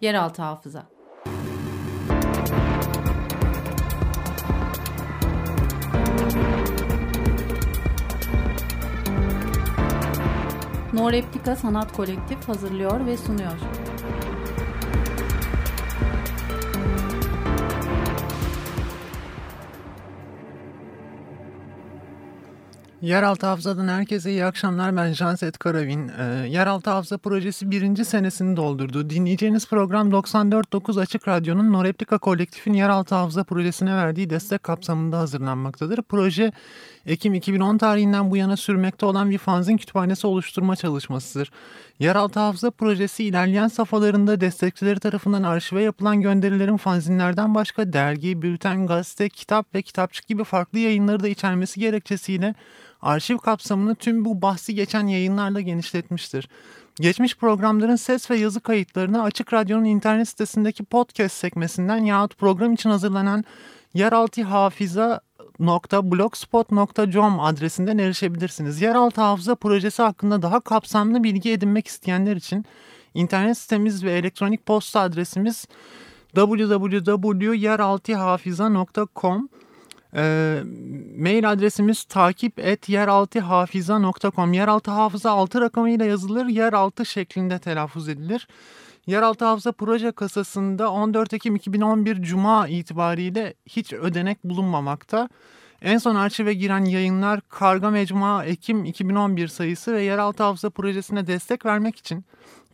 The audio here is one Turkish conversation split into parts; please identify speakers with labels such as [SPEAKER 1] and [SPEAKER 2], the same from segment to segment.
[SPEAKER 1] Yeraltı hafıza. No Replika Sanat Kolektif hazırlıyor ve sunuyor.
[SPEAKER 2] Yeraltı Hafıza'dan herkese iyi akşamlar. Ben Janset Karavin. Ee, Yeraltı Hafıza projesi birinci senesini doldurdu. Dinleyeceğiniz program 94.9 Açık Radyo'nun Noreplika Kolektif'in Yeraltı Hafıza projesine verdiği destek kapsamında hazırlanmaktadır. Proje Ekim 2010 tarihinden bu yana sürmekte olan bir fanzin kütüphanesi oluşturma çalışmasıdır. Yeraltı Hafıza projesi ilerleyen safhalarında destekçileri tarafından arşive yapılan gönderilerin fanzinlerden başka dergi, bülten, gazete, kitap ve kitapçık gibi farklı yayınları da içermesi gerekçesiyle arşiv kapsamını tüm bu bahsi geçen yayınlarla genişletmiştir. Geçmiş programların ses ve yazı kayıtlarını Açık Radyo'nun internet sitesindeki podcast sekmesinden yahut program için hazırlanan yeraltı hafıza blogspot.com adresinden erişebilirsiniz. Yeraltı Hafıza projesi hakkında daha kapsamlı bilgi edinmek isteyenler için internet sitemiz ve elektronik posta adresimiz www.yeraltıhafiza.com e, mail adresimiz takip et yeraltıhafiza.com Yeraltı hafıza altı rakamıyla yazılır, yeraltı şeklinde telaffuz edilir. Yeraltı Hafıza Proje Kasası'nda 14 Ekim 2011 Cuma itibariyle hiç ödenek bulunmamakta. En son arşive giren yayınlar Karga Mecmua Ekim 2011 sayısı ve Yeraltı Hafıza Projesi'ne destek vermek için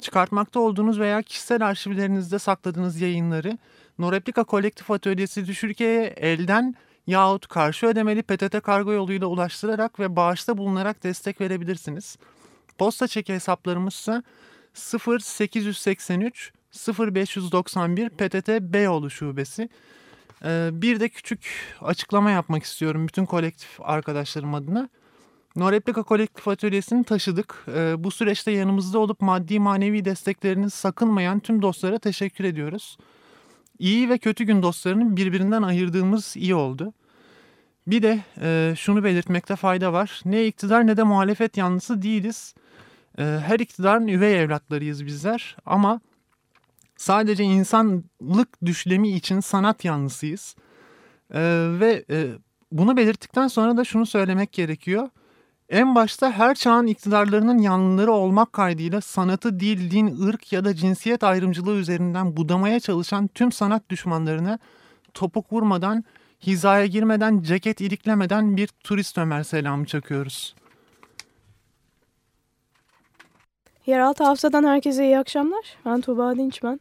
[SPEAKER 2] çıkartmakta olduğunuz veya kişisel arşivlerinizde sakladığınız yayınları Noreplika Kolektif Atölyesi Türkiye'ye elden yahut karşı ödemeli PTT kargo yoluyla ulaştırarak ve bağışta bulunarak destek verebilirsiniz. Posta çeki hesaplarımız ise 0883 0591 PTT Beyoğlu Şubesi. Ee, bir de küçük açıklama yapmak istiyorum bütün kolektif arkadaşlarım adına. No Replika Kolektif Atölyesi'ni taşıdık. Ee, bu süreçte yanımızda olup maddi manevi desteklerini sakınmayan tüm dostlara teşekkür ediyoruz. İyi ve kötü gün dostlarını birbirinden ayırdığımız iyi oldu. Bir de e, şunu belirtmekte fayda var. Ne iktidar ne de muhalefet yanlısı değiliz. E, her iktidarın üvey evlatlarıyız bizler ama sadece insanlık düşlemi için sanat yanlısıyız. E, ve e, bunu belirttikten sonra da şunu söylemek gerekiyor. En başta her çağın iktidarlarının yanlıları olmak kaydıyla sanatı dil, din, ırk ya da cinsiyet ayrımcılığı üzerinden budamaya çalışan tüm sanat düşmanlarına topuk vurmadan, hizaya girmeden, ceket iliklemeden bir turist Ömer selamı çakıyoruz.
[SPEAKER 3] Yeraltı Hafıza'dan herkese iyi akşamlar. Ben Tuğba Dinçmen.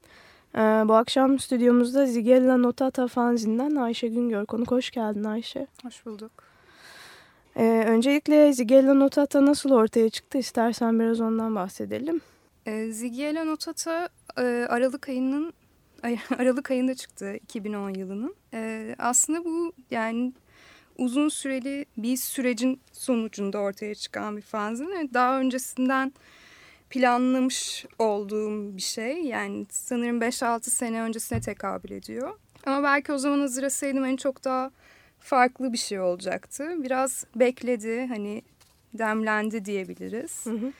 [SPEAKER 3] Ee, bu akşam stüdyomuzda Zigella Notata fanzinden Ayşe Güngör. Konuk hoş geldin Ayşe.
[SPEAKER 4] Hoş bulduk.
[SPEAKER 3] Ee, öncelikle Zigella Notata nasıl ortaya çıktı? İstersen biraz ondan bahsedelim.
[SPEAKER 4] Ee, Zigella Notata e, Aralık ayının Aralık ayında çıktı 2010 yılının. Ee, aslında bu yani uzun süreli bir sürecin sonucunda ortaya çıkan bir fanzin. Daha öncesinden planlamış olduğum bir şey. Yani sanırım 5-6 sene öncesine tekabül ediyor. Ama belki o zaman hazırlasaydım hani çok daha farklı bir şey olacaktı. Biraz bekledi hani demlendi diyebiliriz. Hı hı.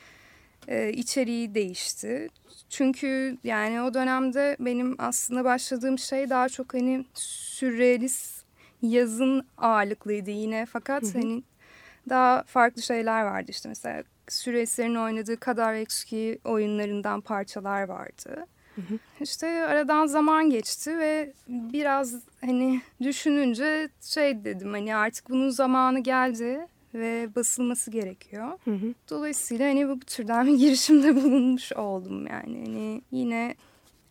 [SPEAKER 4] Ee, içeriği değişti. Çünkü yani o dönemde benim aslında başladığım şey daha çok hani sürrealist yazın ağırlıklıydı yine. Fakat hı hı. hani daha farklı şeyler vardı işte mesela Süreysler'in oynadığı Kadar Exki oyunlarından parçalar vardı. Hı hı. İşte aradan zaman geçti ve biraz hani düşününce şey dedim hani artık bunun zamanı geldi ve basılması gerekiyor. Hı hı. Dolayısıyla hani bu türden bir girişimde bulunmuş oldum yani. Hani yine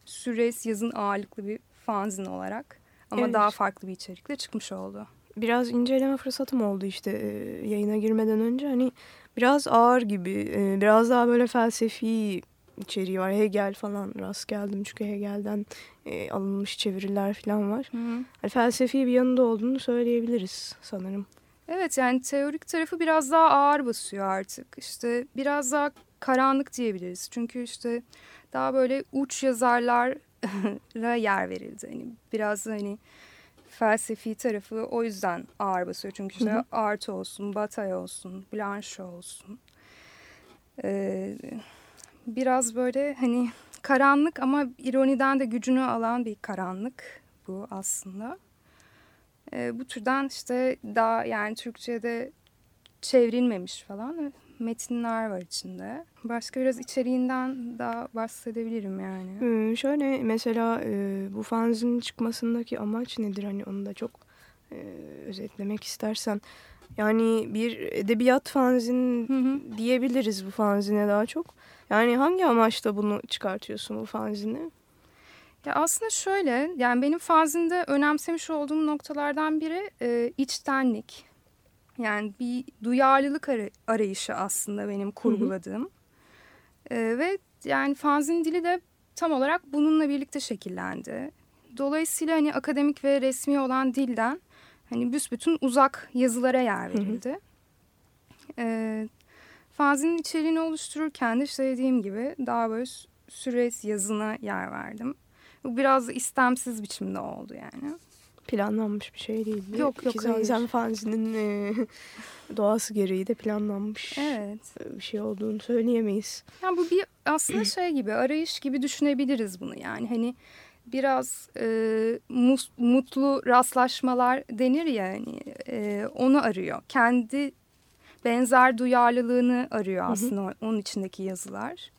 [SPEAKER 4] Süreys yazın ağırlıklı bir fanzin olarak ama evet. daha farklı bir içerikle çıkmış oldu.
[SPEAKER 3] Biraz inceleme fırsatım oldu işte yayına girmeden önce hani biraz ağır gibi biraz daha böyle felsefi içeriği var. Hegel falan rast geldim çünkü Hegel'den e, alınmış çeviriler falan var. Hı hı. Yani felsefi bir yanında olduğunu söyleyebiliriz sanırım.
[SPEAKER 4] Evet yani teorik tarafı biraz daha ağır basıyor artık. İşte biraz daha karanlık diyebiliriz. Çünkü işte daha böyle uç yazarlara yer verildi. Hani biraz hani felsefi tarafı o yüzden ağır basıyor. Çünkü işte. Art olsun, Batay olsun, Blanche olsun. Ee, biraz böyle hani karanlık ama ironiden de gücünü alan bir karanlık bu aslında. E, bu türden işte daha yani Türkçe'de çevrilmemiş falan metinler var içinde. Başka biraz içeriğinden daha bahsedebilirim yani.
[SPEAKER 3] Ee, şöyle mesela e, bu fanzinin çıkmasındaki amaç nedir? Hani onu da çok e, özetlemek istersen. Yani bir edebiyat fanzin
[SPEAKER 4] Hı hı.
[SPEAKER 3] diyebiliriz bu fanzine daha çok. Yani hangi amaçla bunu çıkartıyorsun bu fanzini?
[SPEAKER 4] Ya aslında şöyle yani benim fanzinde önemsemiş olduğum noktalardan biri e, içtenlik. Yani bir duyarlılık ar- arayışı aslında benim kurguladığım. E, ve yani fanzin dili de tam olarak bununla birlikte şekillendi. Dolayısıyla hani akademik ve resmi olan dilden hani büsbütün uzak yazılara yer verildi. E, fanzinin içeriğini oluştururken de işte dediğim gibi daha böyle sü- süres yazına yer verdim. Bu biraz istemsiz biçimde oldu yani.
[SPEAKER 3] Planlanmış bir şey değil. mi?
[SPEAKER 4] Yok, yok,
[SPEAKER 3] zaten fanzinin e, doğası gereği de planlanmış
[SPEAKER 4] Evet.
[SPEAKER 3] bir şey olduğunu söyleyemeyiz.
[SPEAKER 4] Yani bu bir aslında şey gibi arayış gibi düşünebiliriz bunu yani hani biraz e, mus- mutlu rastlaşmalar denir ya hani e, onu arıyor. Kendi benzer duyarlılığını arıyor aslında o- onun içindeki yazılar.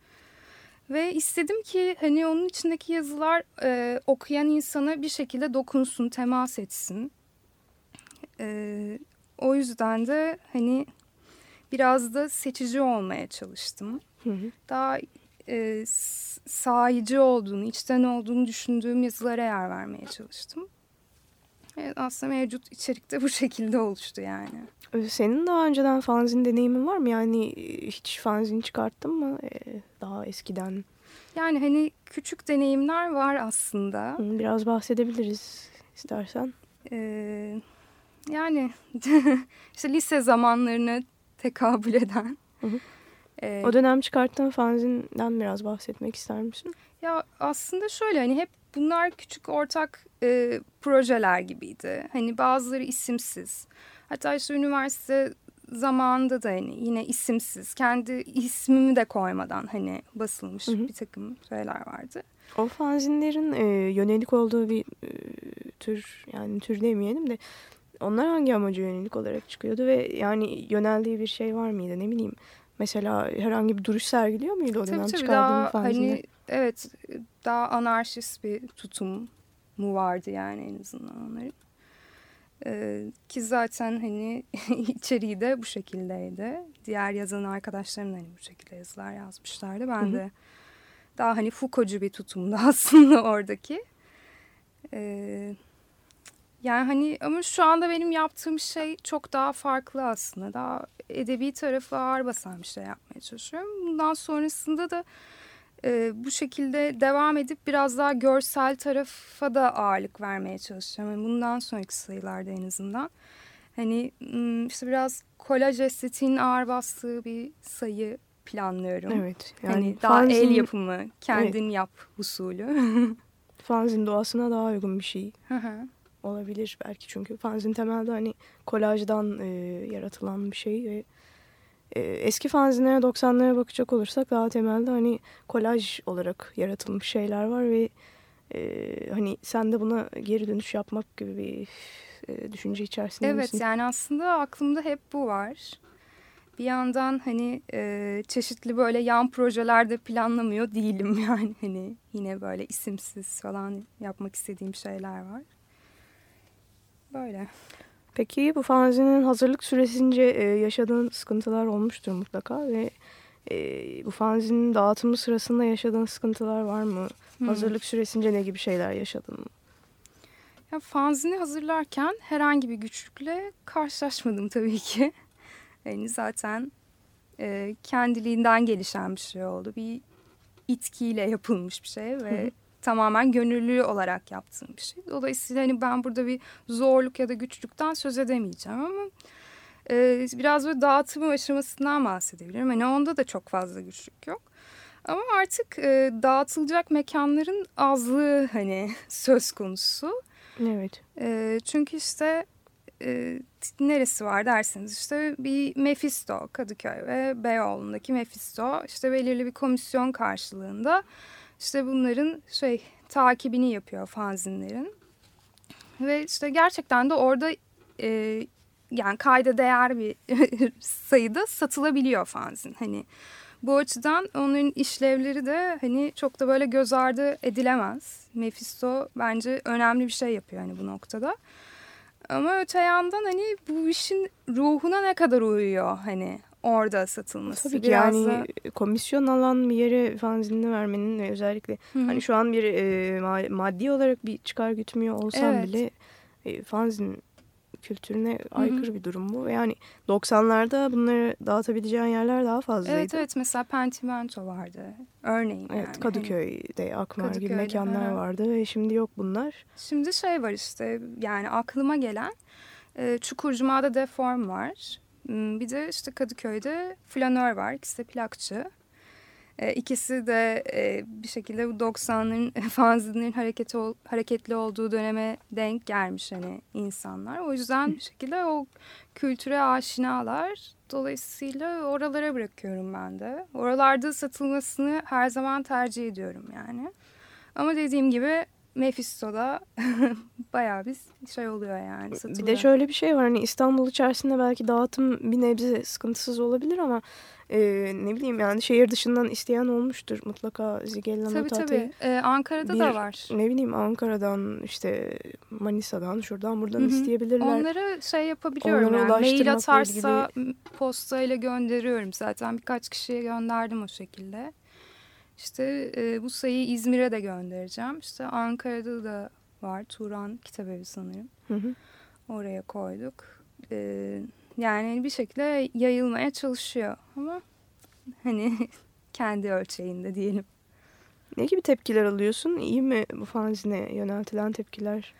[SPEAKER 4] Ve istedim ki hani onun içindeki yazılar e, okuyan insana bir şekilde dokunsun, temas etsin. E, o yüzden de hani biraz da seçici olmaya çalıştım
[SPEAKER 3] Hı hı.
[SPEAKER 4] daha e, sahici olduğunu, içten olduğunu düşündüğüm yazılara yer vermeye çalıştım. Evet, aslında mevcut içerik de bu şekilde oluştu yani.
[SPEAKER 3] Ee, Senin daha önceden fanzin deneyimin var mı? Yani e, hiç fanzin çıkarttın mı Ee, daha eskiden?
[SPEAKER 4] Yani hani küçük deneyimler var aslında.
[SPEAKER 3] Biraz bahsedebiliriz istersen.
[SPEAKER 4] Ee, yani işte lise zamanlarına tekabül eden.
[SPEAKER 3] Hı hı.
[SPEAKER 4] Ee,
[SPEAKER 3] O dönem çıkarttığın fanzinden biraz bahsetmek ister misin?
[SPEAKER 4] Ya aslında şöyle hani hep bunlar küçük ortak e, projeler gibiydi. Hani bazıları isimsiz. Hatta işte üniversite zamanında da hani yine isimsiz. Kendi ismimi de koymadan hani basılmış
[SPEAKER 3] Hı hı.
[SPEAKER 4] bir takım şeyler vardı.
[SPEAKER 3] O fanzinlerin e, yönelik olduğu bir e, tür yani tür demeyelim de onlar hangi amaca yönelik olarak çıkıyordu ve yani yöneldiği bir şey var mıydı ne bileyim. Mesela herhangi bir duruş sergiliyor muydu o dönem
[SPEAKER 4] Tabii tabii
[SPEAKER 3] çıkardığın
[SPEAKER 4] daha
[SPEAKER 3] fanzinde?
[SPEAKER 4] hani evet daha anarşist bir tutum mu vardı yani en azından onların. Ee, ki zaten hani içeriği de bu şekildeydi. Diğer yazan arkadaşlarım da hani bu şekilde yazılar yazmışlardı. Ben
[SPEAKER 3] Hı hı.
[SPEAKER 4] de daha hani Foucault'cu bir tutumda aslında oradaki. Ee, yani hani ama şu anda benim yaptığım şey çok daha farklı aslında. Daha edebi tarafı ağır basan bir şey yapmaya çalışıyorum. Bundan sonrasında da e, bu şekilde devam edip biraz daha görsel tarafa da ağırlık vermeye çalışacağım. Yani bundan sonraki sayılarda en azından. Hani işte biraz kolaj estetiğin ağır bastığı bir sayı planlıyorum.
[SPEAKER 3] Evet. Yani
[SPEAKER 4] hani daha el
[SPEAKER 3] fanzin-
[SPEAKER 4] yapımı, kendin yap usulü.
[SPEAKER 3] Fanzin doğasına daha uygun bir şey
[SPEAKER 4] Hı hı.
[SPEAKER 3] Olabilir belki çünkü fanzin temelde hani kolajdan e, yaratılan bir şey ve e, eski fanzinlere 90'lara bakacak olursak daha temelde hani kolaj olarak yaratılmış şeyler var ve e, hani sen de buna geri dönüş yapmak gibi bir e, düşünce içerisinde
[SPEAKER 4] Evet
[SPEAKER 3] misin?
[SPEAKER 4] yani aslında aklımda hep bu var. Bir yandan hani e, çeşitli böyle yan projelerde planlamıyor değilim yani hani yine böyle isimsiz falan yapmak istediğim şeyler var. Böyle.
[SPEAKER 3] Peki bu fanzinin hazırlık süresince e, yaşadığın sıkıntılar olmuştur mutlaka ve e, bu fanzinin dağıtımı sırasında yaşadığın sıkıntılar var mı?
[SPEAKER 4] Hmm.
[SPEAKER 3] Hazırlık süresince ne gibi şeyler yaşadın?
[SPEAKER 4] Ya fanzini hazırlarken herhangi bir güçlükle karşılaşmadım tabii ki. Yani zaten e, kendiliğinden gelişen bir şey oldu. Bir itkiyle yapılmış bir şey ve. Tamamen gönüllü olarak yaptığım bir şey. Dolayısıyla hani ben burada bir zorluk ya da güçlükten söz edemeyeceğim ama e, biraz böyle dağıtım aşamasından bahsedebilirim. Hani onda da çok fazla güçlük yok. Ama artık e, dağıtılacak mekanların azlığı hani söz konusu.
[SPEAKER 3] Evet.
[SPEAKER 4] E, çünkü işte e, neresi var derseniz işte bir Mephisto Kadıköy ve Beyoğlu'ndaki Mephisto işte belirli bir komisyon karşılığında işte bunların şey takibini yapıyor fanzinlerin. Ve işte gerçekten de orada e, yani kayda değer bir sayıda satılabiliyor fanzin. Hani bu açıdan onların işlevleri de hani çok da böyle göz ardı edilemez. Mephisto bence önemli bir şey yapıyor hani bu noktada. Ama öte yandan hani bu işin ruhuna ne kadar uyuyor hani orada satılması.
[SPEAKER 3] Tabii ki
[SPEAKER 4] Biraz
[SPEAKER 3] yani
[SPEAKER 4] da...
[SPEAKER 3] komisyon alan bir yere fanzinini vermenin ve özellikle
[SPEAKER 4] Hı hı.
[SPEAKER 3] hani şu an bir e, ma- maddi olarak bir çıkar gütmüyor olsam
[SPEAKER 4] Evet.
[SPEAKER 3] bile e, fanzin kültürüne aykırı bir durum bu. Yani 90'larda bunları dağıtabileceğin yerler daha fazlaydı.
[SPEAKER 4] Evet evet mesela Pentimento vardı örneğin
[SPEAKER 3] Evet,
[SPEAKER 4] yani. Hani
[SPEAKER 3] Kadıköy'de, Akmar gibi
[SPEAKER 4] Kadıköy'de,
[SPEAKER 3] mekanlar
[SPEAKER 4] hı hı.
[SPEAKER 3] vardı ve şimdi yok bunlar.
[SPEAKER 4] Şimdi şey var işte yani aklıma gelen e, Çukurcuma'da Deform var. Hmm, Bir de işte Kadıköy'de Flanör var. İkisi de plakçı. E, ikisi de e, bir şekilde bu 90'ların fanzinlerin hareketi hareketli olduğu döneme denk gelmiş hani insanlar. O yüzden bir şekilde o kültüre aşinalar. Dolayısıyla oralara bırakıyorum ben de. Oralarda satılmasını her zaman tercih ediyorum yani. Ama dediğim gibi Mephisto'da bayağı bir şey oluyor yani.
[SPEAKER 3] Bir
[SPEAKER 4] satılıyor.
[SPEAKER 3] de şöyle bir şey var hani İstanbul içerisinde belki dağıtım bir nebze sıkıntısız olabilir ama e, ne bileyim yani şehir dışından isteyen olmuştur mutlaka Zigella
[SPEAKER 4] Tabii tabii. Ee, Ankara'da
[SPEAKER 3] Bir-
[SPEAKER 4] da var.
[SPEAKER 3] Ne bileyim Ankara'dan işte Manisa'dan şuradan buradan
[SPEAKER 4] Hı hı.
[SPEAKER 3] isteyebilirler.
[SPEAKER 4] Onlara şey yapabiliyorum
[SPEAKER 3] Onları
[SPEAKER 4] yani. Mail atarsa postayla gönderiyorum zaten. Birkaç kişiye gönderdim o şekilde. İşte e, bu sayıyı İzmir'e de göndereceğim. İşte Ankara'da da var. Turan Kitabevi sanırım.
[SPEAKER 3] Hı hı.
[SPEAKER 4] Oraya koyduk. Ee, yani bir şekilde yayılmaya çalışıyor ama hani kendi ölçeğinde diyelim.
[SPEAKER 3] Ne gibi tepkiler alıyorsun? İyi mi bu fanzine yöneltilen tepkiler?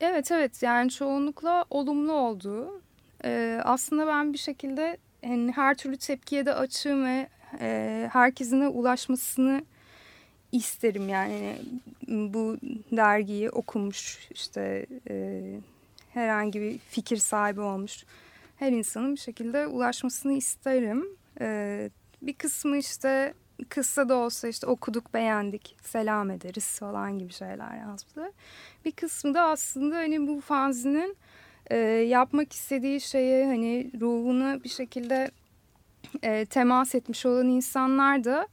[SPEAKER 4] Evet evet yani çoğunlukla olumlu oldu. Ee, aslında ben bir şekilde hani her türlü tepkiye de açığım ve e, herkesin de ulaşmasını isterim yani bu dergiyi okumuş işte e, herhangi bir fikir sahibi olmuş her insanın bir şekilde ulaşmasını isterim. Ee, bir kısmı işte kısa da olsa işte okuduk beğendik selam ederiz falan gibi şeyler yazdı. Bir kısmı da aslında hani bu fanzinin e, yapmak istediği şeye hani ruhuna bir şekilde e, temas etmiş olan insanlar da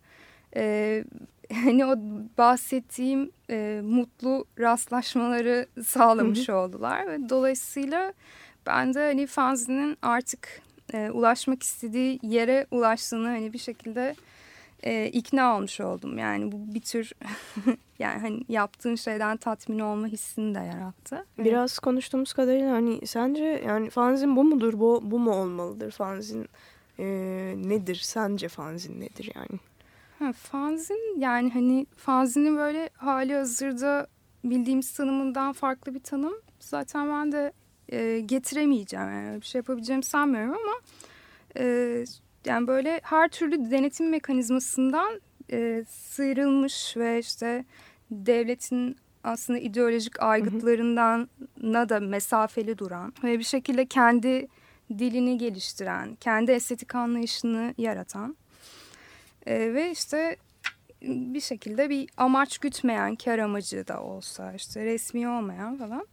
[SPEAKER 4] e, hani o bahsettiğim e, mutlu rastlaşmaları sağlamış oldular ve dolayısıyla ben de hani fanzinin artık e, ulaşmak istediği yere ulaştığını hani bir şekilde e, ikna olmuş oldum. Yani bu bir tür yani hani yaptığın şeyden tatmin olma hissini de yarattı.
[SPEAKER 3] Biraz konuştuğumuz kadarıyla hani sence yani fanzin bu mudur? Bu, bu mu olmalıdır? Fanzin e, nedir? Sence fanzin nedir yani?
[SPEAKER 4] Ha, fanzin yani hani fanzinin böyle hali hazırda bildiğimiz tanımından farklı bir tanım. Zaten ben de e, getiremeyeceğim yani bir şey yapabileceğimi sanmıyorum ama e, yani böyle her türlü denetim mekanizmasından e, sıyrılmış ve işte devletin aslında ideolojik aygıtlarından da mesafeli duran ve bir şekilde kendi dilini geliştiren, kendi estetik anlayışını yaratan e, ve işte bir şekilde bir amaç gütmeyen, kar amacı da olsa işte resmi olmayan falan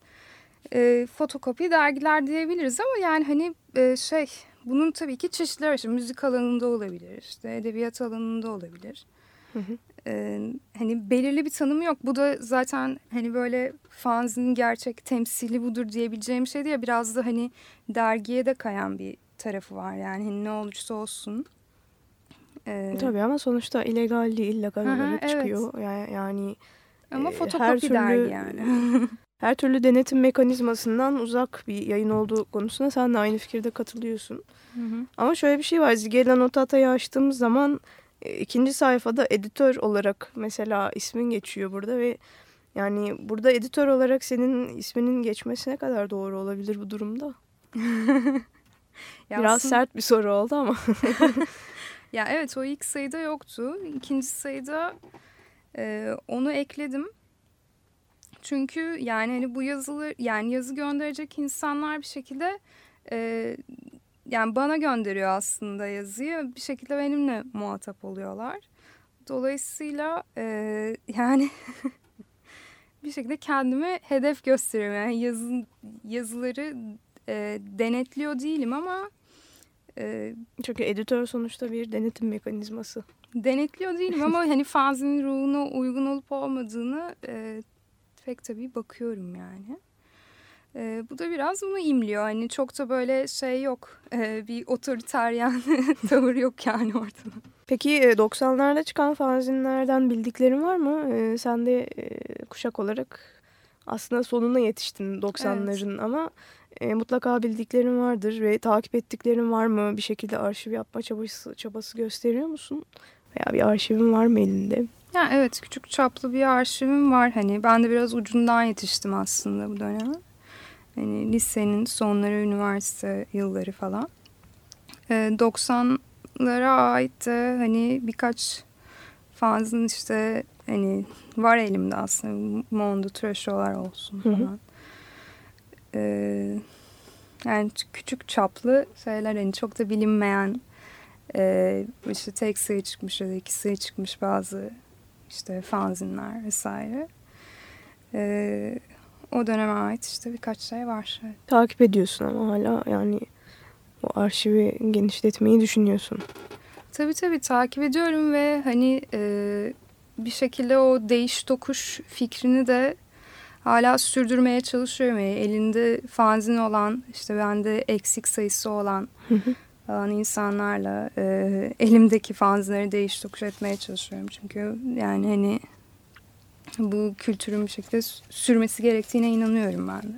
[SPEAKER 4] e, fotokopi dergiler diyebiliriz ama yani hani e, şey bunun tabii ki çeşitleri var. İşte müzik alanında olabilir, işte edebiyat alanında olabilir.
[SPEAKER 3] Hı hı.
[SPEAKER 4] E, hani belirli bir tanımı yok. Bu da zaten hani böyle fanzinin gerçek temsili budur diyebileceğim şey değil. Biraz da hani dergiye de kayan bir tarafı var yani hani ne olursa olsun. E,
[SPEAKER 3] Tabii ama sonuçta illegal değil, illegal
[SPEAKER 4] Hı
[SPEAKER 3] olarak
[SPEAKER 4] evet.
[SPEAKER 3] çıkıyor. Yani, yani
[SPEAKER 4] ama
[SPEAKER 3] e,
[SPEAKER 4] fotokopi
[SPEAKER 3] her türlü-
[SPEAKER 4] dergi yani.
[SPEAKER 3] her türlü denetim mekanizmasından uzak bir yayın olduğu konusunda sen de aynı fikirde katılıyorsun.
[SPEAKER 4] Hı hı.
[SPEAKER 3] Ama şöyle bir şey var. Zigella Notata'yı açtığımız zaman ikinci sayfada editör olarak mesela ismin geçiyor burada ve yani burada editör olarak senin isminin geçmesi ne kadar doğru olabilir bu durumda? Biraz
[SPEAKER 4] aslında-
[SPEAKER 3] sert bir soru oldu ama.
[SPEAKER 4] Ya evet o ilk sayıda yoktu. İkinci sayıda e, onu ekledim. Çünkü yani hani bu yazılı yani yazı gönderecek insanlar bir şekilde e, yani bana gönderiyor aslında yazıyı. Bir şekilde benimle muhatap oluyorlar. Dolayısıyla e, yani bir şekilde kendime hedef gösteriyorum. Yani yazı, yazıları e, denetliyor değilim ama e,
[SPEAKER 3] Çünkü editör sonuçta bir denetim mekanizması.
[SPEAKER 4] denetliyor değilim ama hani fanzinin ruhuna uygun olup olmadığını e, pek tabii bakıyorum yani. E, bu da biraz bunu imliyor. Hani çok da böyle şey yok. E, bir otoriteryen tavır yok yani ortada.
[SPEAKER 3] Peki e, 90'larda çıkan fanzinlerden bildiklerin var mı? E, sen de e, kuşak olarak aslında sonuna yetiştin 90'ların ama e, mutlaka bildiklerin vardır ve takip ettiklerin var mı? Bir şekilde arşiv yapma çabası, çabası gösteriyor musun? Veya bir arşivin var mı elinde?
[SPEAKER 4] Ya evet küçük çaplı bir arşivim var. Hani ben de biraz ucundan yetiştim aslında bu döneme. Hani lisenin sonları, üniversite yılları falan. Ee, 90'lara ait de hani birkaç fanzin işte hani var elimde aslında. Mondo Trasho'lar olsun
[SPEAKER 3] Hı hı.
[SPEAKER 4] falan. Ee, yani küçük çaplı şeyler hani çok da bilinmeyen e, işte tek sayı çıkmış ya da iki sayı çıkmış bazı işte fanzinler vesaire. Ee, o döneme ait işte birkaç şey var. Evet.
[SPEAKER 3] Takip ediyorsun ama hala yani o arşivi genişletmeyi düşünüyorsun.
[SPEAKER 4] Tabii tabii takip ediyorum ve hani e, bir şekilde o değiş tokuş fikrini de hala sürdürmeye çalışıyorum. Yani elinde fanzin olan işte bende eksik sayısı olan falan insanlarla e, elimdeki fanzinleri değiş tokuş etmeye çalışıyorum. Çünkü yani hani bu kültürün bir şekilde sürmesi gerektiğine inanıyorum ben de.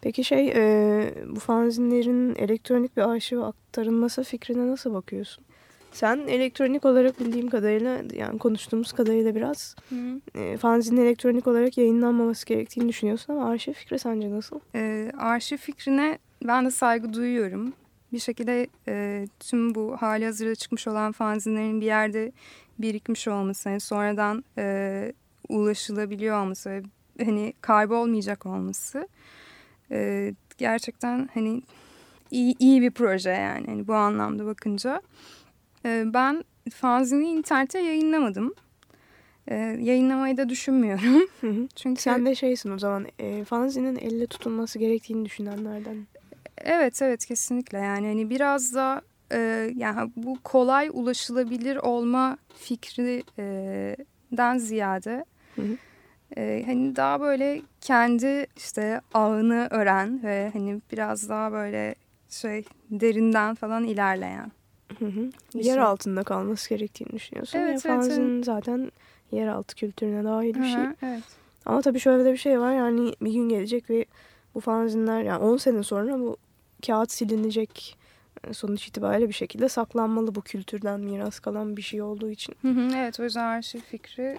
[SPEAKER 3] Peki şey e, bu fanzinlerin elektronik bir arşive aktarılması fikrine nasıl bakıyorsun? Sen elektronik olarak bildiğim kadarıyla yani konuştuğumuz kadarıyla biraz e, fanzinin elektronik olarak yayınlanmaması gerektiğini düşünüyorsun ama arşiv fikri sence nasıl?
[SPEAKER 4] E, arşiv fikrine ben de saygı duyuyorum. Bir şekilde e, tüm bu hali hazırda çıkmış olan fanzinlerin bir yerde birikmiş olması, yani sonradan e, ulaşılabiliyor olması ve hani kaybolmayacak olması e, gerçekten hani iyi, iyi bir proje yani hani bu anlamda bakınca. E, ben fanzini internete yayınlamadım. E, yayınlamayı da düşünmüyorum. Çünkü
[SPEAKER 3] Sen de şeysin o zaman e, fanzinin elle tutulması gerektiğini düşünenlerden.
[SPEAKER 4] Evet evet kesinlikle yani hani biraz da e, yani bu kolay ulaşılabilir olma fikrinden ziyade
[SPEAKER 3] Hı hı.
[SPEAKER 4] e, hani daha böyle kendi işte ağını ören ve hani biraz daha böyle şey derinden falan ilerleyen.
[SPEAKER 3] Hı hı. Yer
[SPEAKER 4] şey.
[SPEAKER 3] altında kalması gerektiğini düşünüyorsun.
[SPEAKER 4] Evet,
[SPEAKER 3] Evet,
[SPEAKER 4] evet,
[SPEAKER 3] fanzin zaten yeraltı kültürüne dahil bir şey.
[SPEAKER 4] Hı hı, evet.
[SPEAKER 3] Ama tabii şöyle de bir şey var yani bir gün gelecek ve bu fanzinler yani 10 sene sonra bu kağıt silinecek sonuç itibariyle bir şekilde saklanmalı bu kültürden miras kalan bir şey olduğu için.
[SPEAKER 4] Hı hı, evet o yüzden arşiv fikri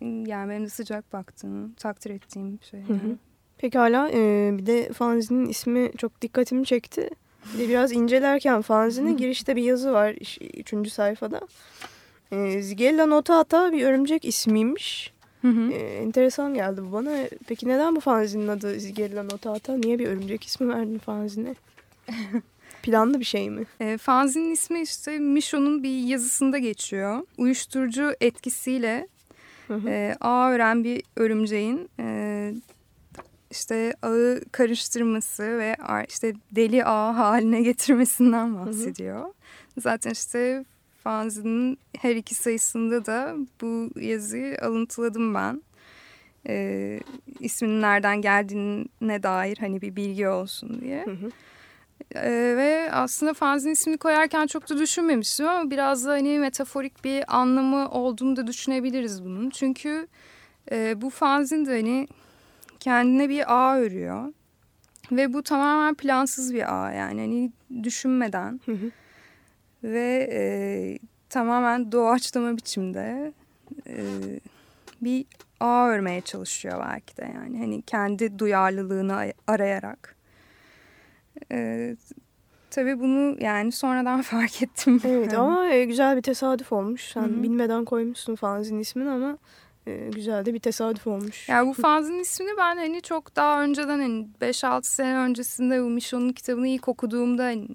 [SPEAKER 4] yani benim de sıcak baktığım, takdir ettiğim bir şey.
[SPEAKER 3] Hı hı.
[SPEAKER 4] yani.
[SPEAKER 3] Pekala e, bir de fanzinin ismi çok dikkatimi çekti. Bir de biraz incelerken fanzine girişte bir yazı var üçüncü sayfada. E, Zigella Notata bir örümcek ismiymiş.
[SPEAKER 4] Hı hı.
[SPEAKER 3] E, enteresan geldi bu bana. Peki neden bu fanzinin adı Zigella Notata? Niye bir örümcek ismi verdin fanzine? Planlı bir şey mi?
[SPEAKER 4] E, fanzinin ismi işte Mişo'nun bir yazısında geçiyor. Uyuşturucu etkisiyle
[SPEAKER 3] Hı hı.
[SPEAKER 4] e, ağ ören bir örümceğin e, işte ağı karıştırması ve işte deli ağ haline getirmesinden bahsediyor. Zaten işte fanzinin her iki sayısında da bu yazıyı alıntıladım ben. E, isminin nereden geldiğine dair hani bir bilgi olsun diye.
[SPEAKER 3] Hı hı.
[SPEAKER 4] Ee, ve aslında fanzin ismini koyarken çok da düşünmemiştim ama biraz da hani metaforik bir anlamı olduğunu da düşünebiliriz bunun. Çünkü e, bu fanzin de hani kendine bir ağ örüyor. Ve bu tamamen plansız bir ağ yani hani düşünmeden
[SPEAKER 3] Hı hı.
[SPEAKER 4] ve e, tamamen doğaçlama biçimde e, bir ağ örmeye çalışıyor belki de yani hani kendi duyarlılığını ay- arayarak. E, tabii bunu yani sonradan fark ettim.
[SPEAKER 3] Evet
[SPEAKER 4] Yani.
[SPEAKER 3] ama e, güzel bir tesadüf olmuş. Sen
[SPEAKER 4] Hı hı.
[SPEAKER 3] bilmeden koymuşsun fanzin ismini ama e, güzel de bir tesadüf olmuş.
[SPEAKER 4] Yani bu fanzin ismini ben hani çok daha önceden hani 5-6 sene öncesinde bu Michon'un kitabını ilk okuduğumda hani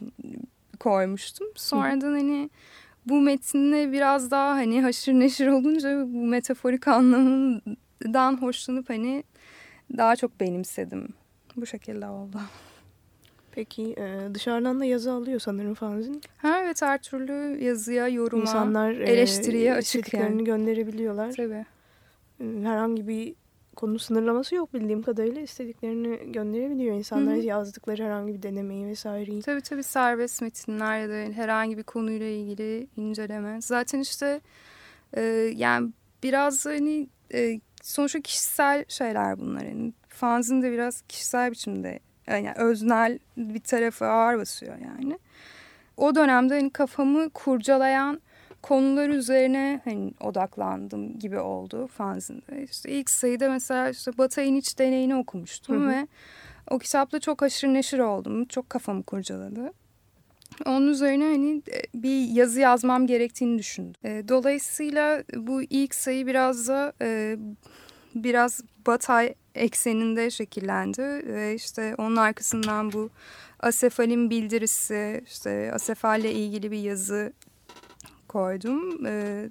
[SPEAKER 4] koymuştum. Sonradan hani bu metinle biraz daha hani haşır neşir olunca bu metaforik anlamından hoşlanıp hani daha çok benimsedim. Bu şekilde oldu.
[SPEAKER 3] Peki e, dışarıdan da yazı alıyor sanırım fanzin.
[SPEAKER 4] Ha evet her türlü yazıya, yoruma,
[SPEAKER 3] İnsanlar e,
[SPEAKER 4] eleştiriye açık
[SPEAKER 3] istediklerini
[SPEAKER 4] yani.
[SPEAKER 3] gönderebiliyorlar.
[SPEAKER 4] Tabii.
[SPEAKER 3] E, Herhangi bir konu sınırlaması yok bildiğim kadarıyla istediklerini gönderebiliyor insanlar
[SPEAKER 4] Hı hı.
[SPEAKER 3] yazdıkları herhangi bir denemeyi vesaireyi.
[SPEAKER 4] Tabii tabii serbest metinler ya da herhangi bir konuyla ilgili inceleme. Zaten işte e, yani biraz hani e, sonuçta kişisel şeyler bunlar. Yani fanzin de biraz kişisel biçimde yani öznel bir tarafı ağır basıyor yani. O dönemde hani kafamı kurcalayan konular üzerine hani odaklandım gibi oldu fanzinde. İşte ilk sayıda mesela işte Batay'ın iç deneyini okumuştum
[SPEAKER 3] Hı hı.
[SPEAKER 4] ve o kitapla çok aşırı neşir oldum. Çok kafamı kurcaladı. Onun üzerine hani e, bir yazı yazmam gerektiğini düşündüm. E, Dolayısıyla bu ilk sayı biraz da e, biraz Batay ekseninde şekillendi ve işte onun arkasından bu asefalin bildirisi, işte asefalle ilgili bir yazı koydum. E,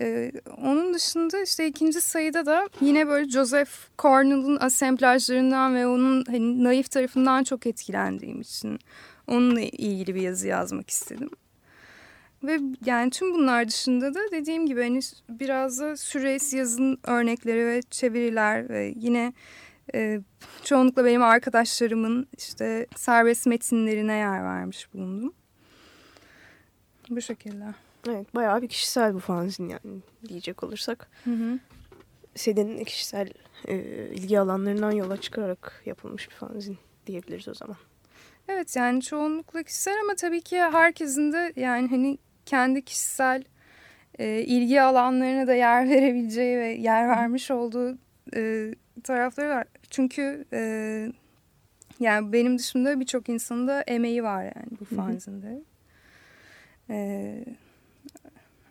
[SPEAKER 4] ee, onun dışında işte ikinci sayıda da yine böyle Joseph Cornell'ın asemplajlarından ve onun hani naif tarafından çok etkilendiğim için onunla ilgili bir yazı yazmak istedim. Ve yani tüm bunlar dışında da dediğim gibi hani biraz da Süreys yazın örnekleri ve çeviriler ve yine e, çoğunlukla benim arkadaşlarımın işte serbest metinlerine yer vermiş bulundum. Bu şekilde.
[SPEAKER 3] Evet bayağı bir kişisel bu fanzin yani diyecek olursak.
[SPEAKER 4] Hı hı.
[SPEAKER 3] Senin kişisel e, ilgi alanlarından yola çıkarak yapılmış bir fanzin diyebiliriz o zaman.
[SPEAKER 4] Evet yani çoğunlukla kişisel ama tabii ki herkesin de yani hani kendi kişisel e, ilgi alanlarına da yer verebileceği ve yer vermiş olduğu e, tarafları var. Çünkü e, yani benim dışında birçok insanın da emeği var yani bu fanzinde. E,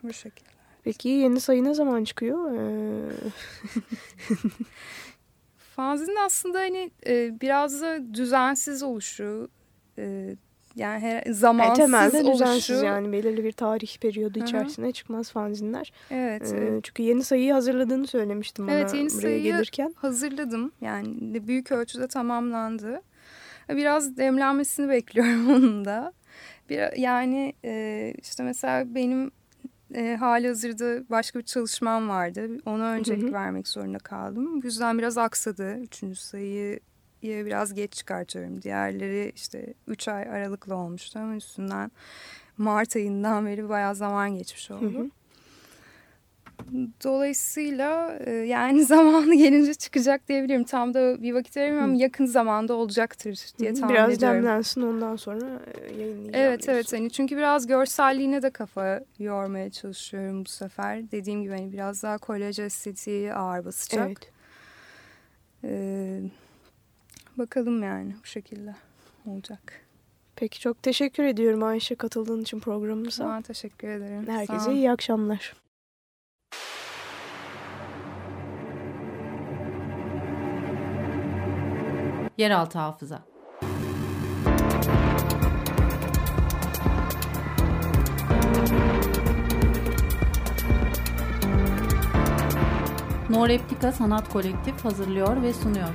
[SPEAKER 4] bu şekilde.
[SPEAKER 3] Peki yeni sayı ne zaman çıkıyor? Ee,
[SPEAKER 4] Fanzinin aslında hani e, biraz da düzensiz oluşu, e, yani her,
[SPEAKER 3] yani
[SPEAKER 4] zamansız
[SPEAKER 3] temelde
[SPEAKER 4] oluşu.
[SPEAKER 3] düzensiz yani belirli bir tarih periyodu
[SPEAKER 4] Hı hı.
[SPEAKER 3] içerisinde çıkmaz fanzinler.
[SPEAKER 4] Evet.
[SPEAKER 3] Ee, çünkü yeni sayıyı hazırladığını söylemiştim bana
[SPEAKER 4] Evet, yeni
[SPEAKER 3] buraya gelirken.
[SPEAKER 4] hazırladım. Yani büyük ölçüde tamamlandı. Biraz demlenmesini bekliyorum onun da. Bir, yani e, işte mesela benim e, hali hazırda başka bir çalışmam vardı. Ona öncelik
[SPEAKER 3] Hı hı.
[SPEAKER 4] vermek zorunda kaldım. Bu yüzden biraz aksadı. Üçüncü sayıyı biraz geç çıkartıyorum. Diğerleri işte üç ay aralıklı olmuştu ama üstünden Mart ayından beri bayağı zaman geçmiş oldu.
[SPEAKER 3] Hı hı.
[SPEAKER 4] Dolayısıyla e, yani zamanı gelince çıkacak diyebilirim. Tam da bir vakit veremiyorum yakın zamanda olacaktır diye tahmin
[SPEAKER 3] Biraz
[SPEAKER 4] ediyorum.
[SPEAKER 3] demlensin ondan sonra e, yayınlayacağım.
[SPEAKER 4] Evet evet hani çünkü biraz görselliğine de kafa yormaya çalışıyorum bu sefer. Dediğim gibi hani biraz daha kolaj estetiği ağır basacak.
[SPEAKER 3] Evet.
[SPEAKER 4] Ee, bakalım yani bu şekilde olacak.
[SPEAKER 3] Peki çok teşekkür ediyorum Ayşe katıldığın için programımıza.
[SPEAKER 4] Sana teşekkür ederim.
[SPEAKER 3] Herkese iyi akşamlar.
[SPEAKER 1] Yeraltı hafıza. No Replika Sanat Kolektif hazırlıyor ve sunuyor.